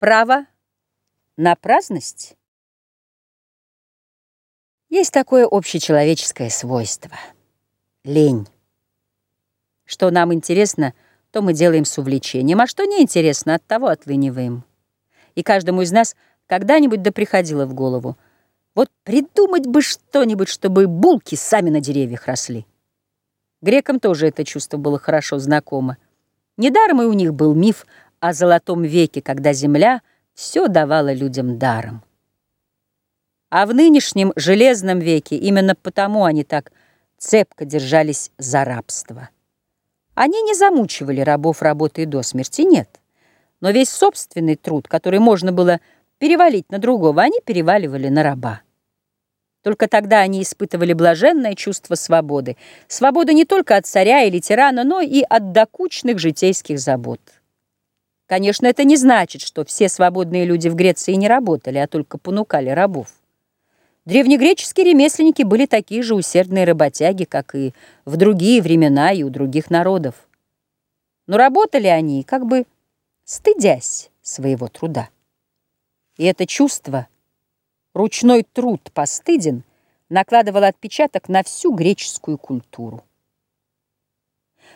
Право на праздность? Есть такое общечеловеческое свойство — лень. Что нам интересно, то мы делаем с увлечением, а что неинтересно, от того отлыниваем. И каждому из нас когда-нибудь да приходило в голову. Вот придумать бы что-нибудь, чтобы булки сами на деревьях росли. Грекам тоже это чувство было хорошо знакомо. Недаром и у них был миф о золотом веке, когда земля все давала людям даром. А в нынешнем железном веке именно потому они так цепко держались за рабство. Они не замучивали рабов работой до смерти, нет. Но весь собственный труд, который можно было перевалить на другого, они переваливали на раба. Только тогда они испытывали блаженное чувство свободы. Свободы не только от царя или тирана, но и от докучных житейских забот. Конечно, это не значит, что все свободные люди в Греции не работали, а только понукали рабов. Древнегреческие ремесленники были такие же усердные работяги, как и в другие времена и у других народов. Но работали они, как бы стыдясь своего труда. И это чувство, ручной труд постыден, накладывало отпечаток на всю греческую культуру.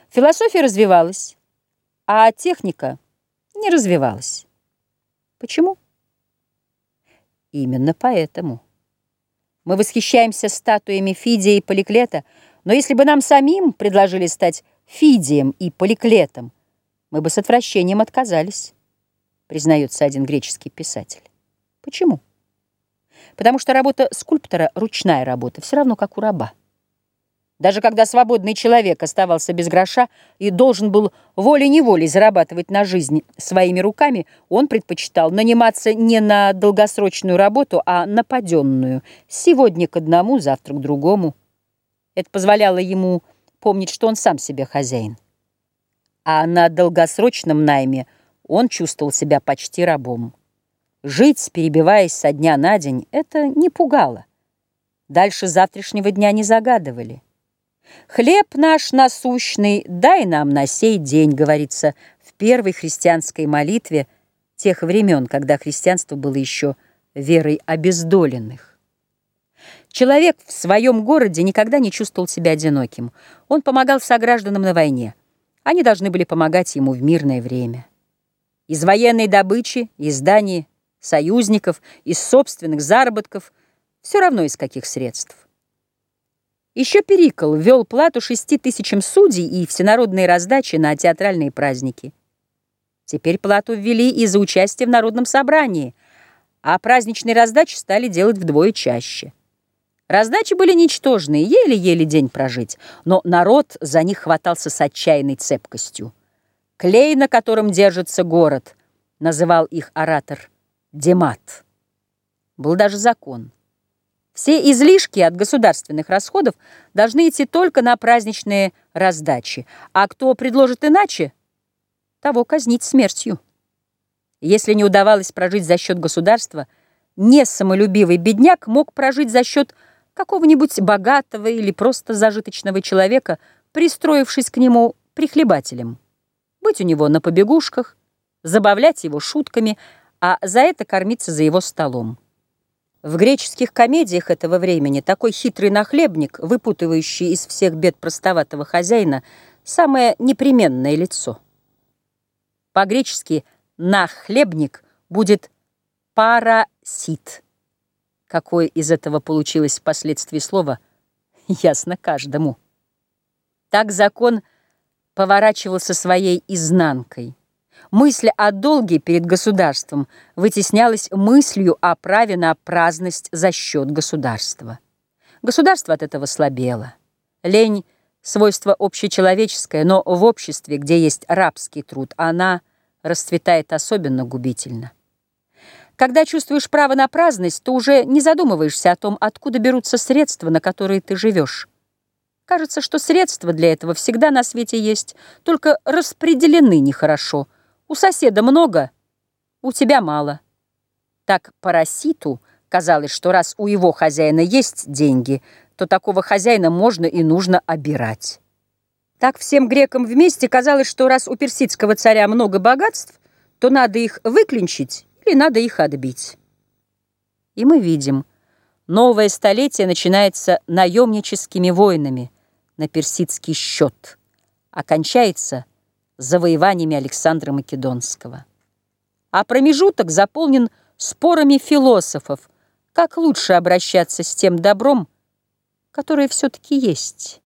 Философия развивалась, а техника — не развивалась. Почему? Именно поэтому. Мы восхищаемся статуями Фидия и Поликлета, но если бы нам самим предложили стать Фидием и Поликлетом, мы бы с отвращением отказались, признается один греческий писатель. Почему? Потому что работа скульптора — ручная работа, все равно как у раба. Даже когда свободный человек оставался без гроша и должен был волей-неволей зарабатывать на жизнь своими руками, он предпочитал наниматься не на долгосрочную работу, а на паденную. Сегодня к одному, завтра к другому. Это позволяло ему помнить, что он сам себе хозяин. А на долгосрочном найме он чувствовал себя почти рабом. Жить, перебиваясь со дня на день, это не пугало. Дальше завтрашнего дня не загадывали. «Хлеб наш насущный, дай нам на сей день», говорится в первой христианской молитве тех времен, когда христианство было еще верой обездоленных. Человек в своем городе никогда не чувствовал себя одиноким. Он помогал согражданам на войне. Они должны были помогать ему в мирное время. Из военной добычи, из зданий союзников, из собственных заработков, все равно из каких средств. Еще Перикл ввел плату шести тысячам судей и всенародные раздачи на театральные праздники. Теперь плату ввели и за участие в народном собрании, а праздничные раздачи стали делать вдвое чаще. Раздачи были ничтожные, еле-еле день прожить, но народ за них хватался с отчаянной цепкостью. «Клей, на котором держится город», — называл их оратор, — «демат». Был даже закон — все излишки от государственных расходов должны идти только на праздничные раздачи, а кто предложит иначе, того казнить смертью. Если не удавалось прожить за счет государства, несамолюбивый бедняк мог прожить за счет какого-нибудь богатого или просто зажиточного человека, пристроившись к нему прихлебателем. Быть у него на побегушках, забавлять его шутками, а за это кормиться за его столом. В греческих комедиях этого времени такой хитрый нахлебник, выпутывающий из всех бед простоватого хозяина, самое непременное лицо. По-гречески «нахлебник» будет «парасит». Какое из этого получилось впоследствии слово, ясно каждому. Так закон поворачивался своей изнанкой – Мысль о долге перед государством вытеснялась мыслью о праве на праздность за счет государства. Государство от этого слабело. Лень – свойство общечеловеческое, но в обществе, где есть рабский труд, она расцветает особенно губительно. Когда чувствуешь право на праздность, то уже не задумываешься о том, откуда берутся средства, на которые ты живешь. Кажется, что средства для этого всегда на свете есть, только распределены нехорошо – у соседа много, у тебя мало. Так параситу казалось, что раз у его хозяина есть деньги, то такого хозяина можно и нужно обирать. Так всем грекам вместе казалось, что раз у персидского царя много богатств, то надо их выклинчить или надо их отбить. И мы видим, новое столетие начинается наемническими войнами на персидский счет, окончается завоеваниями Александра Македонского. А промежуток заполнен спорами философов, как лучше обращаться с тем добром, которое все-таки есть.